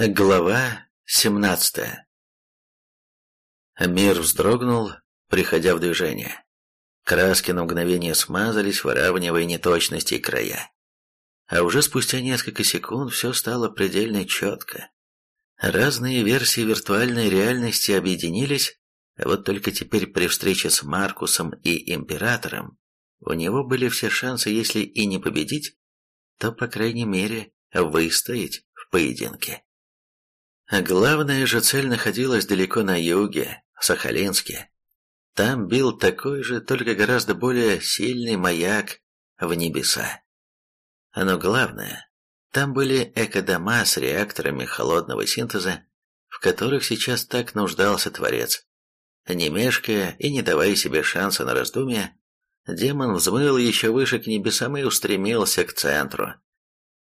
Глава 17 Мир вздрогнул, приходя в движение. Краски на мгновение смазались, выравнивая неточности и края. А уже спустя несколько секунд все стало предельно четко. Разные версии виртуальной реальности объединились, а вот только теперь при встрече с Маркусом и Императором у него были все шансы, если и не победить, то, по крайней мере, выстоять в поединке. Главная же цель находилась далеко на юге, в Сахалинске. Там бил такой же, только гораздо более сильный маяк в небеса. Но главное, там были экодома с реакторами холодного синтеза, в которых сейчас так нуждался Творец. Не мешкая и не давая себе шанса на раздумья, демон взмыл еще выше к небесам и устремился к центру.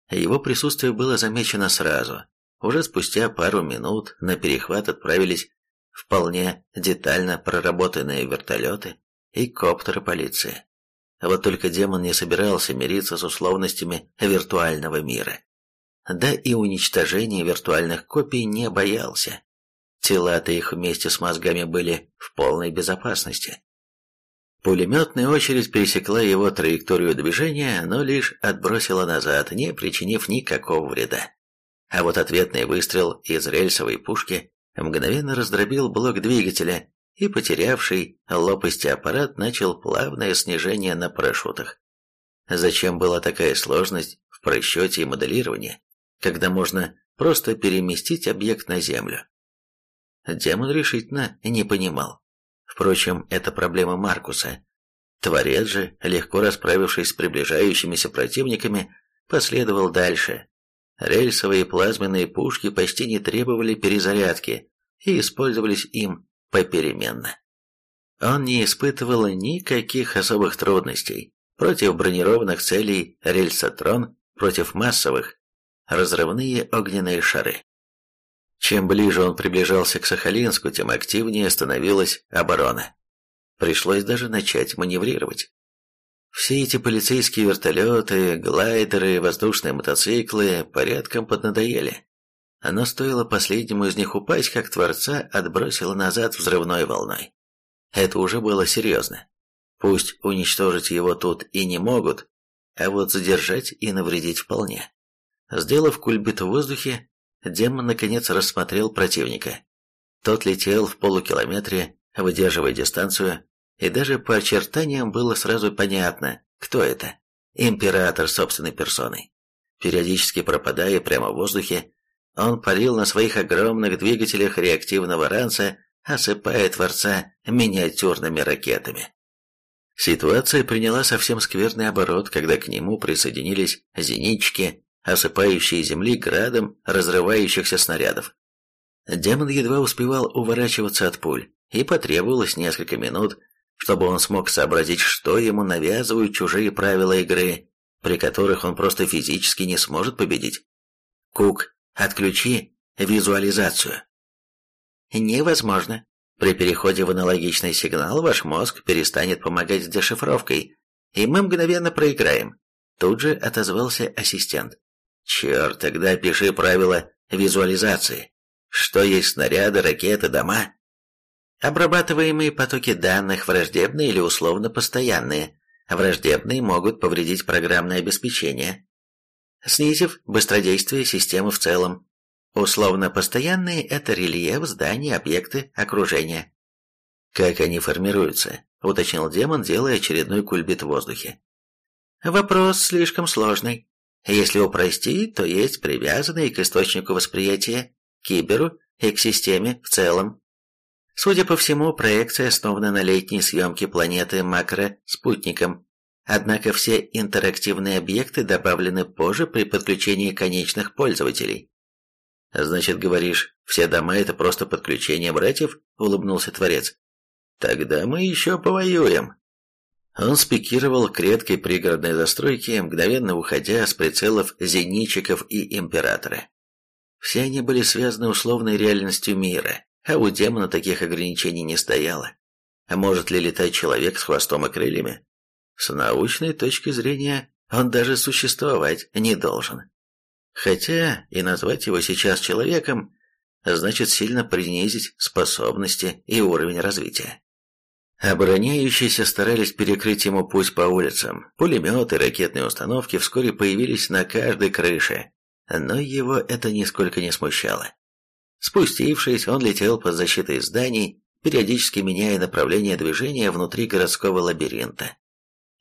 Его присутствие было замечено сразу, уже спустя пару минут на перехват отправились вполне детально проработанные вертолеты и коптеры полиции. Вот только демон не собирался мириться с условностями виртуального мира. Да и уничтожения виртуальных копий не боялся. Тела-то их вместе с мозгами были в полной безопасности. Пулеметная очередь пересекла его траекторию движения, но лишь отбросила назад, не причинив никакого вреда. А вот ответный выстрел из рельсовой пушки мгновенно раздробил блок двигателя, и потерявший лопасти аппарат начал плавное снижение на парашютах. Зачем была такая сложность в просчете и моделировании, когда можно просто переместить объект на Землю? Демон решительно не понимал. Впрочем, это проблема Маркуса. Творец же, легко расправившись с приближающимися противниками, последовал дальше, Рельсовые плазменные пушки почти не требовали перезарядки и использовались им попеременно. Он не испытывал никаких особых трудностей против бронированных целей рельсотрон, против массовых, разрывные огненные шары. Чем ближе он приближался к Сахалинску, тем активнее становилась оборона. Пришлось даже начать маневрировать. Все эти полицейские вертолеты, глайдеры, воздушные мотоциклы порядком поднадоели. Но стоило последнему из них упасть, как Творца отбросило назад взрывной волной. Это уже было серьезно. Пусть уничтожить его тут и не могут, а вот задержать и навредить вполне. Сделав кульбит в воздухе, демон наконец рассмотрел противника. Тот летел в полукилометре, выдерживая дистанцию, и даже по очертаниям было сразу понятно, кто это. Император собственной персоной. Периодически пропадая прямо в воздухе, он парил на своих огромных двигателях реактивного ранца, осыпая Творца миниатюрными ракетами. Ситуация приняла совсем скверный оборот, когда к нему присоединились зенитчики, осыпающие земли градом разрывающихся снарядов. Демон едва успевал уворачиваться от пуль, и потребовалось несколько минут, чтобы он смог сообразить, что ему навязывают чужие правила игры, при которых он просто физически не сможет победить. Кук, отключи визуализацию. Невозможно. При переходе в аналогичный сигнал ваш мозг перестанет помогать с дешифровкой, и мы мгновенно проиграем. Тут же отозвался ассистент. Черт, тогда пиши правила визуализации. Что есть снаряды, ракеты, дома? Обрабатываемые потоки данных враждебные или условно постоянные. Враждебные могут повредить программное обеспечение, снизив быстродействие системы в целом. Условно постоянные – это рельеф, здания, объекты, окружения. Как они формируются, уточнил демон, делая очередной кульбит в воздухе. Вопрос слишком сложный. Если упростить, то есть привязанные к источнику восприятия, киберу и к системе в целом. Судя по всему, проекция основана на летней съемке планеты макроспутником. Однако все интерактивные объекты добавлены позже при подключении конечных пользователей. «Значит, говоришь, все дома – это просто подключение братьев?» – улыбнулся Творец. «Тогда мы еще повоюем». Он спикировал к редкой пригородной застройке, мгновенно уходя с прицелов зенитчиков и императора. Все они были связаны условной реальностью мира, а у демона таких ограничений не стояло. А может ли летать человек с хвостом и крыльями? С научной точки зрения он даже существовать не должен. Хотя и назвать его сейчас человеком значит сильно принизить способности и уровень развития. Обороняющиеся старались перекрыть ему путь по улицам. Пулеметы, ракетные установки вскоре появились на каждой крыше, но его это нисколько не смущало. Спустившись, он летел под защитой зданий, периодически меняя направление движения внутри городского лабиринта.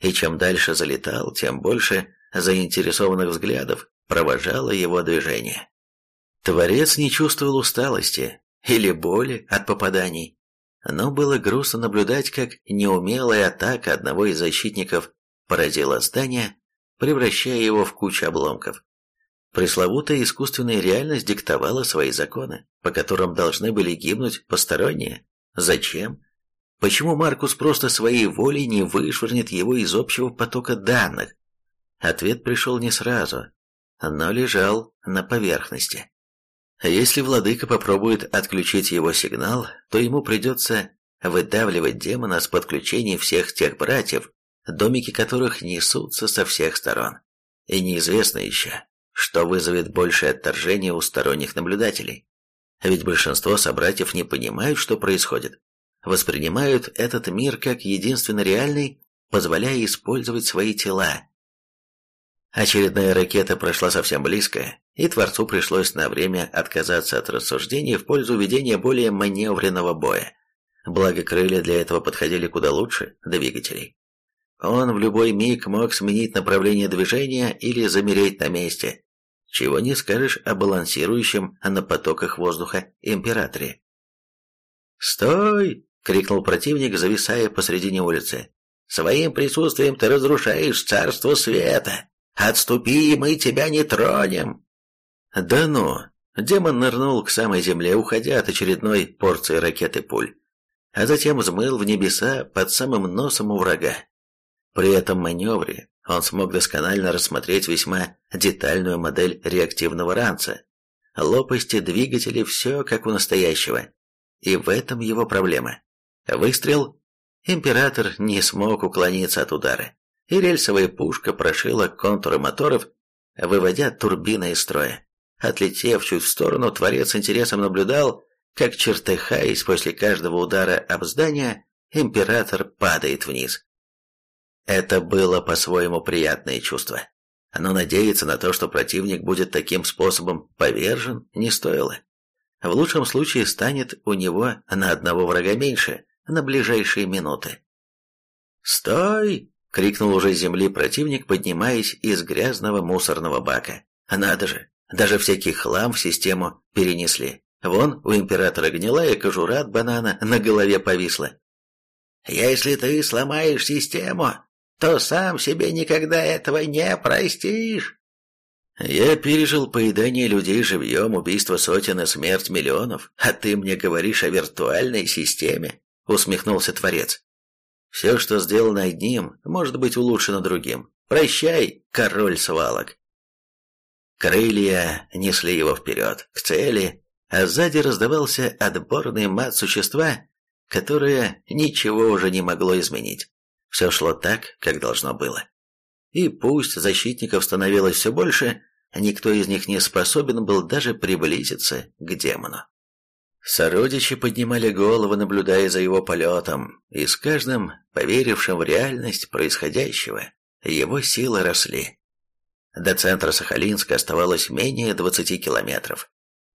И чем дальше залетал, тем больше заинтересованных взглядов провожало его движение. Творец не чувствовал усталости или боли от попаданий, но было грустно наблюдать, как неумелая атака одного из защитников поразила здание, превращая его в кучу обломков. Пресловутая искусственная реальность диктовала свои законы, по которым должны были гибнуть посторонние. Зачем? Почему Маркус просто своей волей не вышвырнет его из общего потока данных? Ответ пришел не сразу, но лежал на поверхности. Если владыка попробует отключить его сигнал, то ему придется выдавливать демона с подключением всех тех братьев, домики которых несутся со всех сторон. И неизвестно еще, что вызовет большее отторжение у сторонних наблюдателей. Ведь большинство собратьев не понимают, что происходит, воспринимают этот мир как единственно реальный, позволяя использовать свои тела. Очередная ракета прошла совсем близко, и Творцу пришлось на время отказаться от рассуждений в пользу ведения более маневренного боя. Благо крылья для этого подходили куда лучше двигателей. Он в любой миг мог сменить направление движения или замереть на месте, чего не скажешь о балансирующем на потоках воздуха императоре. «Стой!» — крикнул противник, зависая посредине улицы. «Своим присутствием ты разрушаешь царство света! Отступи, мы тебя не тронем!» «Да ну!» Демон нырнул к самой земле, уходя от очередной порции ракеты пуль, а затем взмыл в небеса под самым носом у врага. При этом маневре он смог досконально рассмотреть весьма детальную модель реактивного ранца. Лопасти двигателей все как у настоящего. И в этом его проблема. Выстрел. Император не смог уклониться от удара. И рельсовая пушка прошила контуры моторов, выводя турбины из строя. Отлетев чуть в сторону, Творец интересом наблюдал, как чертыхаясь после каждого удара об здание, император падает вниз. Это было по-своему приятное чувство. Но надеяться на то, что противник будет таким способом повержен, не стоило. В лучшем случае станет у него на одного врага меньше на ближайшие минуты. «Стой!» — крикнул уже с земли противник, поднимаясь из грязного мусорного бака. «Надо же! Даже всякий хлам в систему перенесли. Вон у императора гнилая кожура от банана на голове повисла. «Если ты сломаешь систему, то сам себе никогда этого не простишь. Я пережил поедание людей живьем, убийство сотен и смерть миллионов, а ты мне говоришь о виртуальной системе, усмехнулся Творец. Все, что сделано одним, может быть улучшено другим. Прощай, король свалок. Крылья несли его вперед, к цели, а сзади раздавался отборный мат существа, которое ничего уже не могло изменить. Все шло так, как должно было. И пусть защитников становилось все больше, никто из них не способен был даже приблизиться к демону. Сородичи поднимали головы, наблюдая за его полетом, и с каждым, поверившим в реальность происходящего, его силы росли. До центра Сахалинска оставалось менее 20 километров.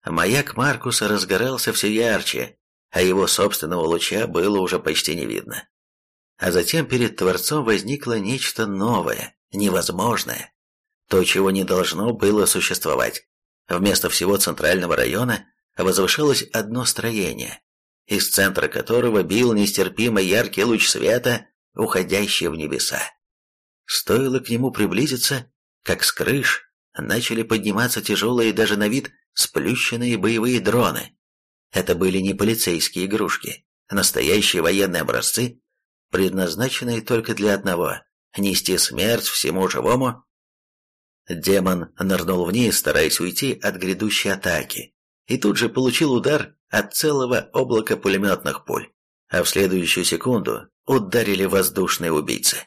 Маяк Маркуса разгорался все ярче, а его собственного луча было уже почти не видно. А затем перед Творцом возникло нечто новое, невозможное. То, чего не должно было существовать. Вместо всего центрального района возвышалось одно строение, из центра которого бил нестерпимо яркий луч света, уходящий в небеса. Стоило к нему приблизиться, как с крыш начали подниматься тяжелые даже на вид сплющенные боевые дроны. Это были не полицейские игрушки, настоящие военные образцы, предназначенные только для одного — нести смерть всему живому. Демон нырнул вниз, стараясь уйти от грядущей атаки, и тут же получил удар от целого облака пулеметных пуль, а в следующую секунду ударили воздушные убийцы.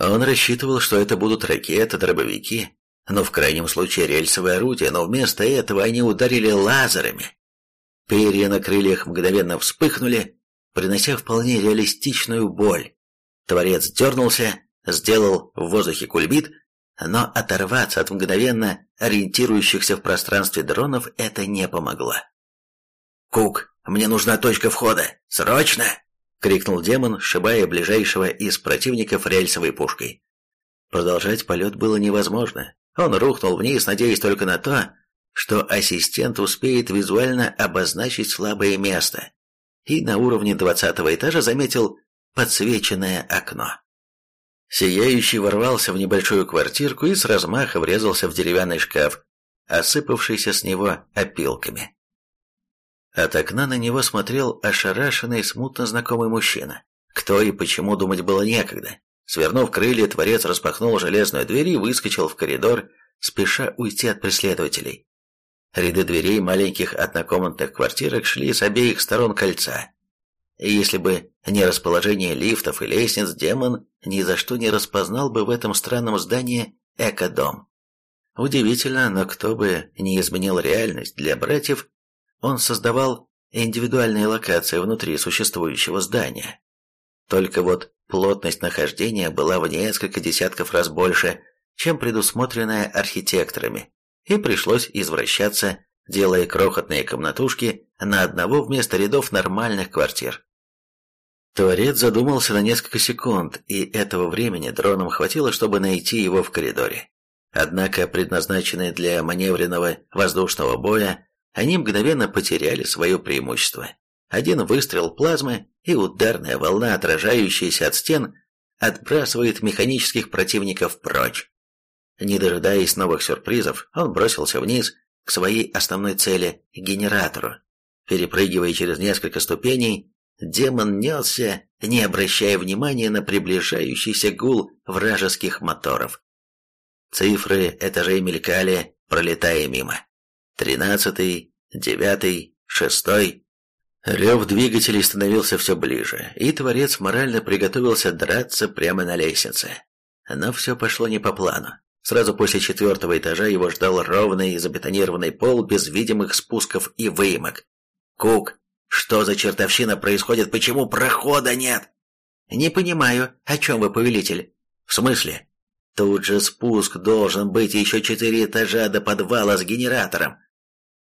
Он рассчитывал, что это будут ракеты, дробовики, но в крайнем случае рельсовое орудие, но вместо этого они ударили лазерами. Перья на крыльях мгновенно вспыхнули, принося вполне реалистичную боль. Творец дернулся, сделал в воздухе кульбит, но оторваться от мгновенно ориентирующихся в пространстве дронов это не помогло. «Кук, мне нужна точка входа! Срочно!» — крикнул демон, сшибая ближайшего из противников рельсовой пушкой. Продолжать полет было невозможно. Он рухнул вниз, надеясь только на то, что ассистент успеет визуально обозначить слабое место, и на уровне двадцатого этажа заметил подсвеченное окно. Сияющий ворвался в небольшую квартирку и с размаха врезался в деревянный шкаф, осыпавшийся с него опилками. От окна на него смотрел ошарашенный, смутно знакомый мужчина. Кто и почему думать было некогда. Свернув крылья, творец распахнул железную дверь и выскочил в коридор, спеша уйти от преследователей. Ряды дверей маленьких однокомнатных квартирок шли с обеих сторон кольца. И если бы не расположение лифтов и лестниц, демон ни за что не распознал бы в этом странном здании экодом. Удивительно, но кто бы не изменил реальность для братьев, он создавал индивидуальные локации внутри существующего здания. Только вот плотность нахождения была в несколько десятков раз больше, чем предусмотренная архитекторами и пришлось извращаться, делая крохотные комнатушки на одного вместо рядов нормальных квартир. Творец задумался на несколько секунд, и этого времени дроном хватило, чтобы найти его в коридоре. Однако, предназначенные для маневренного воздушного боя, они мгновенно потеряли свое преимущество. Один выстрел плазмы и ударная волна, отражающаяся от стен, отбрасывает механических противников прочь. Не дожидаясь новых сюрпризов, он бросился вниз к своей основной цели – генератору. Перепрыгивая через несколько ступеней, демон несся, не обращая внимания на приближающийся гул вражеских моторов. Цифры этажей мелькали, пролетая мимо. Тринадцатый, девятый, шестой. Рев двигателей становился все ближе, и Творец морально приготовился драться прямо на лестнице. Но все пошло не по плану. Сразу после четвертого этажа его ждал ровный забетонированный пол без видимых спусков и выемок. «Кук, что за чертовщина происходит? Почему прохода нет?» «Не понимаю, о чем вы, повелитель?» «В смысле?» «Тут же спуск должен быть еще четыре этажа до подвала с генератором».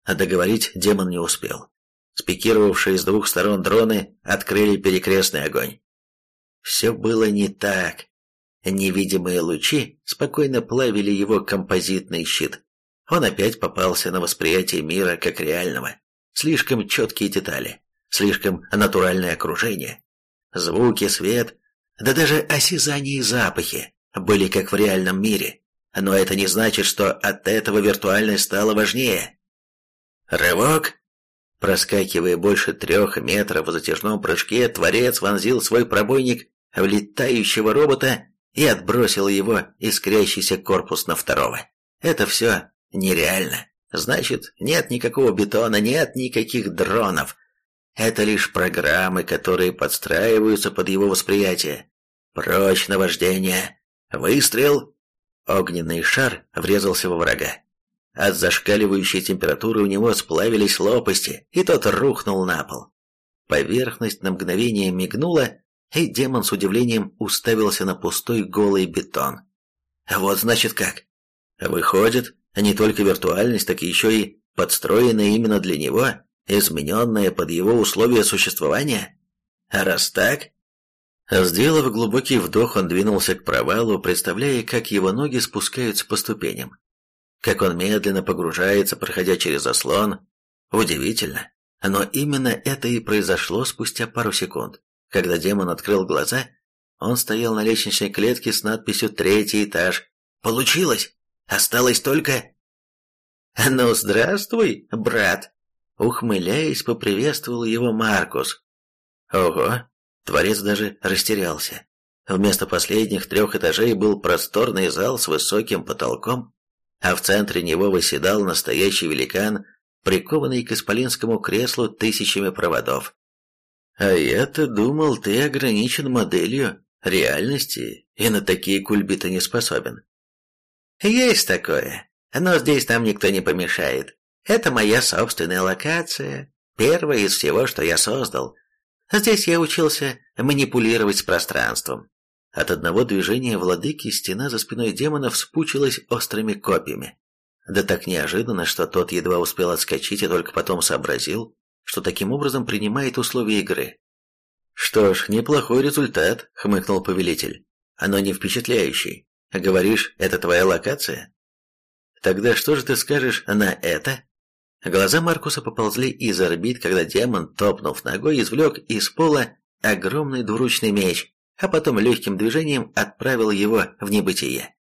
А договорить демон не успел. Спикировавшие с двух сторон дроны открыли перекрестный огонь. Все было не так. Невидимые лучи спокойно плавили его композитный щит. Он опять попался на восприятие мира как реального. Слишком четкие детали, слишком натуральное окружение. Звуки, свет, да даже осязание и запахи были как в реальном мире. Но это не значит, что от этого виртуальность стала важнее. Рывок! Проскакивая больше трех метров в затяжном прыжке, Творец вонзил свой пробойник в летающего робота и отбросил его искрящийся корпус на второго. Это все нереально. Значит, нет никакого бетона, нет никаких дронов. Это лишь программы, которые подстраиваются под его восприятие. Прочь наваждение. Выстрел. Огненный шар врезался во врага. От зашкаливающей температуры у него сплавились лопасти, и тот рухнул на пол. Поверхность на мгновение мигнула, и демон с удивлением уставился на пустой голый бетон. Вот значит как. Выходит, не только виртуальность, так еще и подстроенная именно для него, измененная под его условия существования? А раз так... Сделав глубокий вдох, он двинулся к провалу, представляя, как его ноги спускаются по ступеням. Как он медленно погружается, проходя через заслон. Удивительно. Но именно это и произошло спустя пару секунд. Когда демон открыл глаза, он стоял на лестничной клетке с надписью «Третий этаж». «Получилось! Осталось только...» «Ну, здравствуй, брат!» Ухмыляясь, поприветствовал его Маркус. Ого, творец даже растерялся. Вместо последних трех этажей был просторный зал с высоким потолком, а в центре него восседал настоящий великан, прикованный к исполинскому креслу тысячами проводов. А я-то думал, ты ограничен моделью реальности и на такие кульбиты не способен. Есть такое, но здесь нам никто не помешает. Это моя собственная локация, первая из всего, что я создал. Здесь я учился манипулировать с пространством. От одного движения владыки стена за спиной демона вспучилась острыми копьями. Да так неожиданно, что тот едва успел отскочить и только потом сообразил, что таким образом принимает условия игры. «Что ж, неплохой результат», — хмыкнул повелитель. «Оно не впечатляющий. Говоришь, это твоя локация?» «Тогда что же ты скажешь на это?» Глаза Маркуса поползли из орбит, когда демон, топнув ногой, извлек из пола огромный двуручный меч, а потом легким движением отправил его в небытие.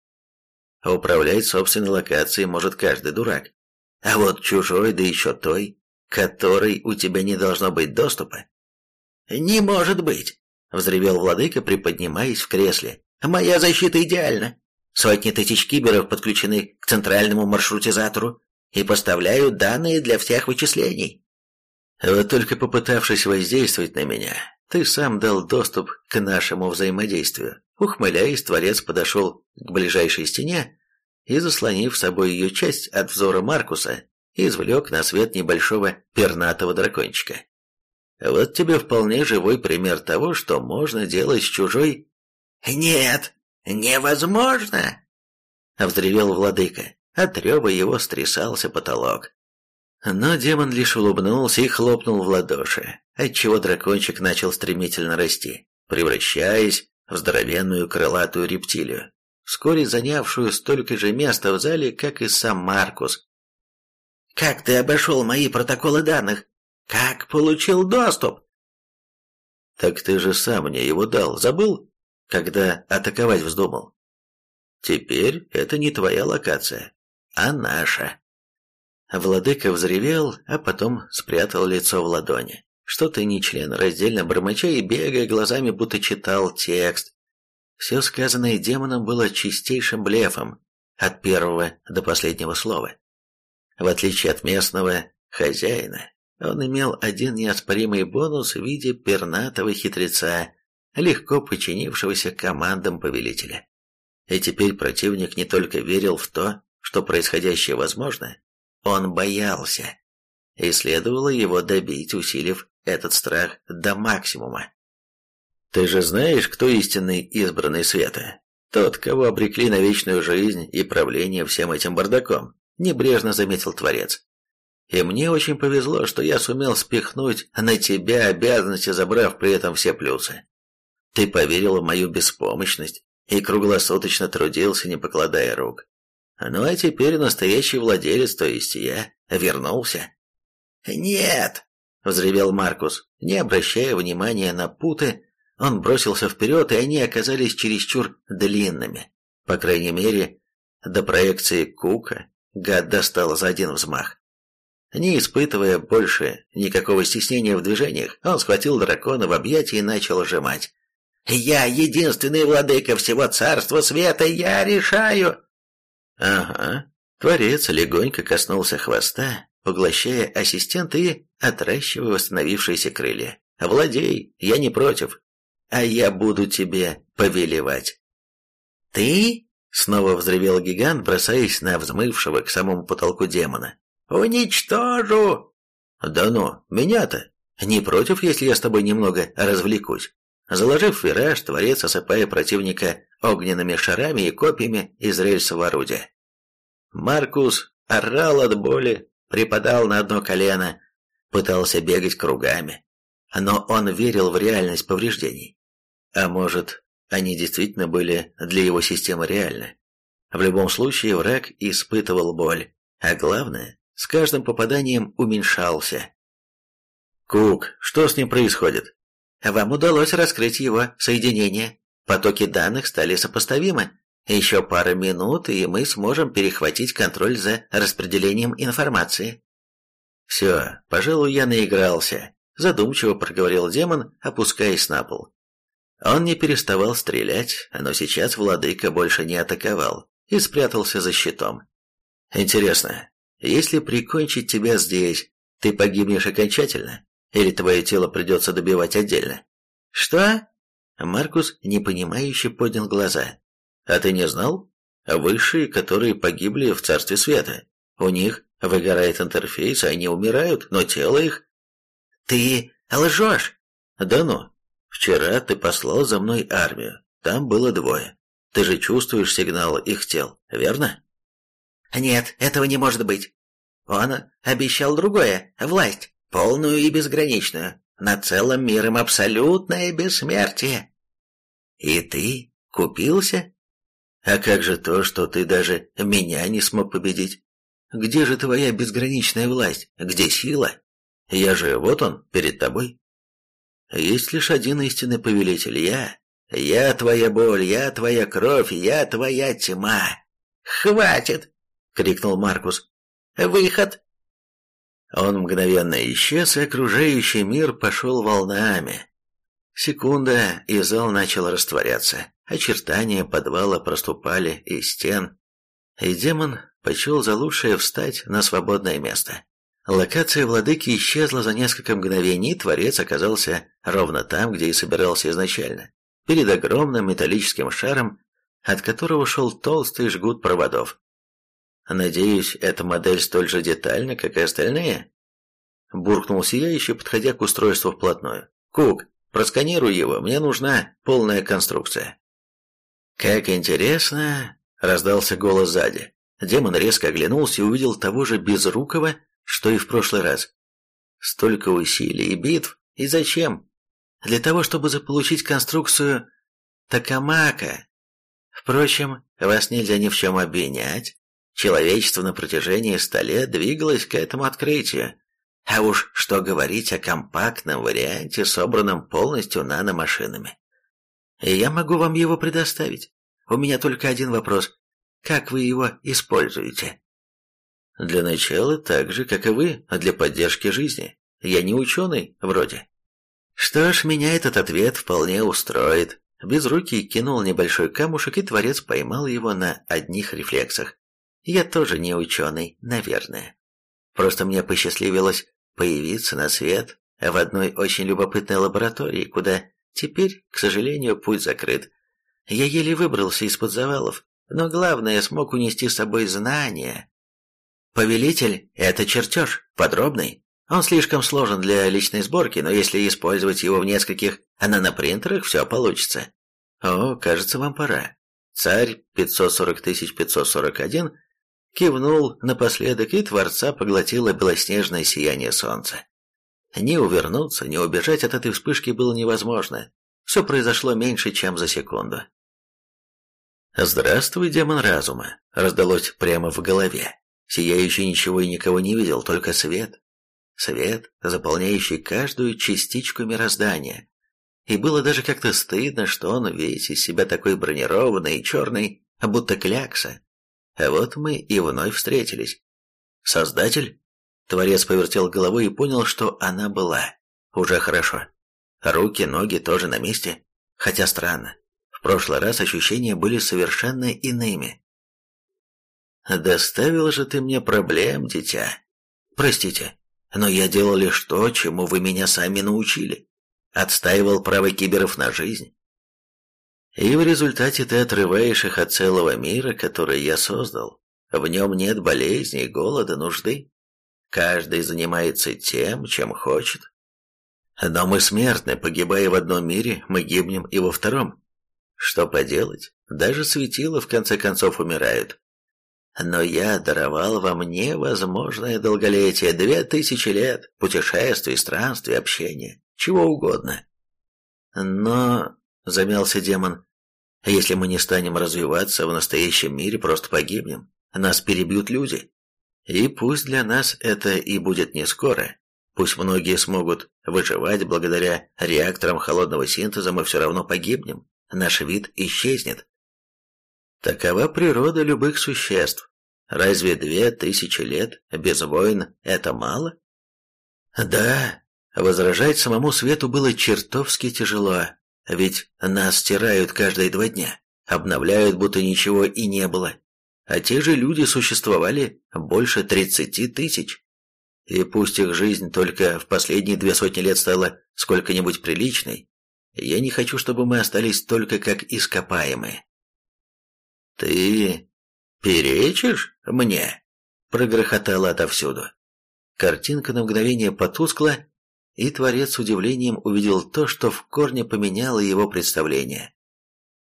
Управлять собственной локацией может каждый дурак. А вот чужой, да еще той, которой у тебя не должно быть доступа. «Не может быть!» — взревел владыка, приподнимаясь в кресле. «Моя защита идеальна. Сотни тысяч киберов подключены к центральному маршрутизатору и поставляют данные для всех вычислений». «Вот только попытавшись воздействовать на меня, ты сам дал доступ к нашему взаимодействию. Ухмыляясь, Творец подошел к ближайшей стене и, заслонив собой ее часть от взора Маркуса, извлек на свет небольшого пернатого дракончика. Вот тебе вполне живой пример того, что можно делать с чужой... «Нет, невозможно!» — взревел владыка. От рева его стрясался потолок. Но демон лишь улыбнулся и хлопнул в ладоши, отчего дракончик начал стремительно расти, превращаясь в здоровенную крылатую рептилию, вскоре занявшую столько же места в зале, как и сам Маркус. «Как ты обошел мои протоколы данных? Как получил доступ?» «Так ты же сам мне его дал, забыл, когда атаковать вздумал? Теперь это не твоя локация, а наша». Владыка взревел, а потом спрятал лицо в ладони. Что-то раздельно бормоча и бегая глазами, будто читал текст. Все сказанное демоном было чистейшим блефом, от первого до последнего слова. В отличие от местного хозяина, он имел один неоспоримый бонус в виде пернатого хитреца, легко подчинившегося командам повелителя. И теперь противник не только верил в то, что происходящее возможно, он боялся, и следовало его добить, усилив этот страх до максимума. «Ты же знаешь, кто истинный избранный света? Тот, кого обрекли на вечную жизнь и правление всем этим бардаком», — небрежно заметил Творец. «И мне очень повезло, что я сумел спихнуть на тебя обязанности, забрав при этом все плюсы. Ты поверил в мою беспомощность и круглосуточно трудился, не покладая рук. Ну а теперь настоящий владелец, то есть я, вернулся. «Нет!» — взревел Маркус. Не обращая внимания на путы, он бросился вперед, и они оказались чересчур длинными. По крайней мере, до проекции Кука гад достал за один взмах. Не испытывая больше никакого стеснения в движениях, он схватил дракона в объятия и начал сжимать. «Я единственный владыка всего царства света, я решаю!» Ага. Творец легонько коснулся хвоста, поглощая ассистента и отращивая восстановившиеся крылья. «Владей, я не против, а я буду тебе повелевать». «Ты?» — снова взревел гигант, бросаясь на взмывшего к самому потолку демона. «Уничтожу!» «Да ну, меня-то! Не против, если я с тобой немного развлекусь?» Заложив вираж, творец осыпая противника огненными шарами и копьями из рельсового орудия. Маркус орал от боли, припадал на одно колено, пытался бегать кругами. Но он верил в реальность повреждений. А может, они действительно были для его системы реальны. В любом случае враг испытывал боль, а главное, с каждым попаданием уменьшался. «Кук, что с ним происходит?» Вам удалось раскрыть его соединение. Потоки данных стали сопоставимы. Еще пара минут, и мы сможем перехватить контроль за распределением информации. Все, пожалуй, я наигрался, задумчиво проговорил демон, опускаясь на пол. Он не переставал стрелять, но сейчас владыка больше не атаковал и спрятался за щитом. Интересно, если прикончить тебя здесь, ты погибнешь окончательно? Или твое тело придется добивать отдельно?» «Что?» Маркус непонимающе поднял глаза. «А ты не знал? высшие, которые погибли в Царстве Света. У них выгорает интерфейс, они умирают, но тело их... Ты лжешь? Да ну. Вчера ты послал за мной армию. Там было двое. Ты же чувствуешь сигналы их тел, верно? Нет, этого не может быть. Он обещал другое – власть, полную и безграничную, над целым миром абсолютное бессмертие. И ты купился? А как же то, что ты даже меня не смог победить? Где же твоя безграничная власть? Где сила? Я же, вот он, перед тобой. Есть лишь один истинный повелитель, я. Я твоя боль, я твоя кровь, я твоя тьма. Хватит! крикнул Маркус. Выход! Он мгновенно исчез, и окружающий мир пошел волнами. Секунда, и зал начал растворяться. Очертания подвала проступали из стен, и демон почел за лучшее встать на свободное место. Локация владыки исчезла за несколько мгновений, и творец оказался ровно там, где и собирался изначально, перед огромным металлическим шаром, от которого шел толстый жгут проводов. Надеюсь, эта модель столь же детальна, как и остальные? Буркнул сияющий, подходя к устройству вплотную. Кук, просканируй его, мне нужна полная конструкция. Как интересно, раздался голос сзади. Демон резко оглянулся и увидел того же Безрукова, что и в прошлый раз. Столько усилий и битв, и зачем? Для того, чтобы заполучить конструкцию Такамака. Впрочем, вас нельзя ни в чем обвинять. Человечество на протяжении ста двигалось к этому открытию. А уж что говорить о компактном варианте, собранном полностью наномашинами. И я могу вам его предоставить. У меня только один вопрос. Как вы его используете? Для начала так же, как и вы, для поддержки жизни. Я не ученый, вроде. Что ж, меня этот ответ вполне устроит. Безрукий кинул небольшой камушек, и Творец поймал его на одних рефлексах. Я тоже не ученый, наверное. Просто мне посчастливилось появиться на свет в одной очень любопытной лаборатории, куда теперь, к сожалению, путь закрыт. Я еле выбрался из-под завалов, но главное, смог унести с собой знания. Повелитель — это чертеж, подробный. Он слишком сложен для личной сборки, но если использовать его в нескольких нанопринтерах, все получится. О, кажется, вам пора. Царь 540541 кивнул напоследок, и Творца поглотило белоснежное сияние солнца. Ни увернуться, ни убежать от этой вспышки было невозможно. Все произошло меньше, чем за секунду. «Здравствуй, демон разума!» — раздалось прямо в голове. Сияющий ничего и никого не видел, только свет. Свет, заполняющий каждую частичку мироздания. И было даже как-то стыдно, что он весь из себя такой бронированный и черный, будто клякса. А вот мы и вновь встретились. Создатель? Творец повертел головой и понял, что она была. Уже хорошо. Руки, ноги тоже на месте. Хотя странно. В прошлый раз ощущения были совершенно иными. «Доставил же ты мне проблем, дитя. Простите, но я делал лишь то, чему вы меня сами научили. Отстаивал право киберов на жизнь. И в результате ты отрываешь их от целого мира, который я создал. В нем нет болезней, голода, нужды. Каждый занимается тем, чем хочет. Но мы смертны, погибая в одном мире, мы гибнем и во втором. Что поделать, даже светила в конце концов умирают. Но я даровал вам невозможное долголетие, две тысячи лет, путешествий, странствий, общения, чего угодно. Но, замялся демон, если мы не станем развиваться в настоящем мире, просто погибнем. Нас перебьют люди. И пусть для нас это и будет не скоро, пусть многие смогут выживать благодаря реакторам холодного синтеза, мы все равно погибнем. Наш вид исчезнет. Такова природа любых существ. Разве две тысячи лет без войн – это мало? Да, возражать самому свету было чертовски тяжело. Ведь нас стирают каждые два дня, обновляют, будто ничего и не было. А те же люди существовали больше тридцати тысяч. И пусть их жизнь только в последние две сотни лет стала сколько-нибудь приличной, я не хочу, чтобы мы остались только как ископаемые. Ты «Перечишь мне?» — прогрохотало отовсюду. Картинка на мгновение потускла, и творец с удивлением увидел то, что в корне поменяло его представление.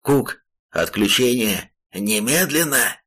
«Кук, отключение! Немедленно!»